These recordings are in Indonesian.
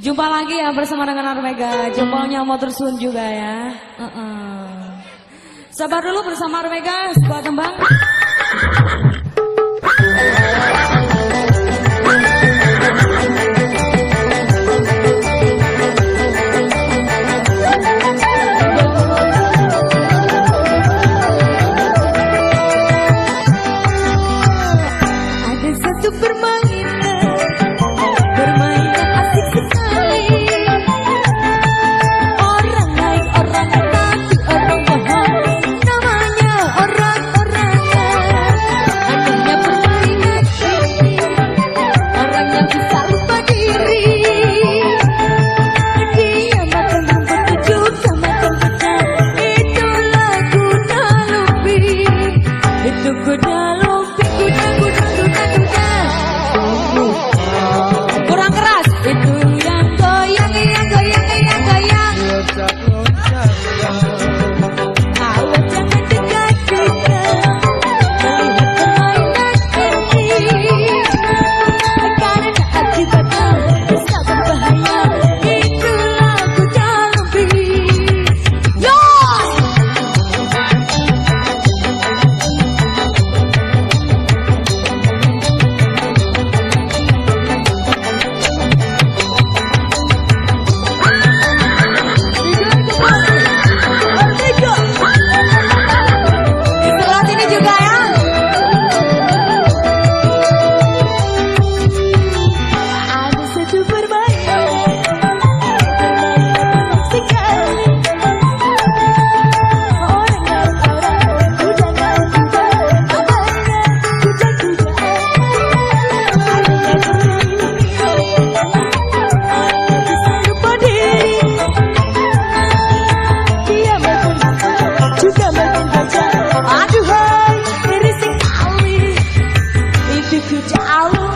Jumpa lagi ya bersama dengan Armega. Jempolnya mau tersun juga ya. Uh -uh. Sabar dulu bersama Armega, sebuah tembang. Coba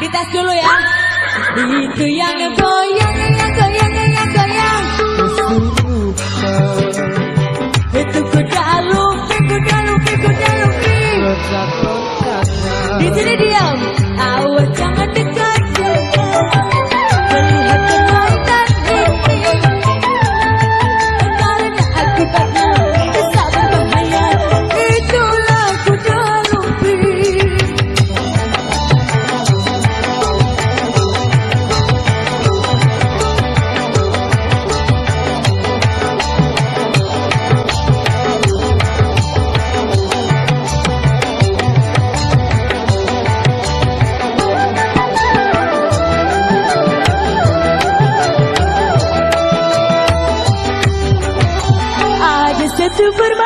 dites dulu ya. Itu yang goyang, Super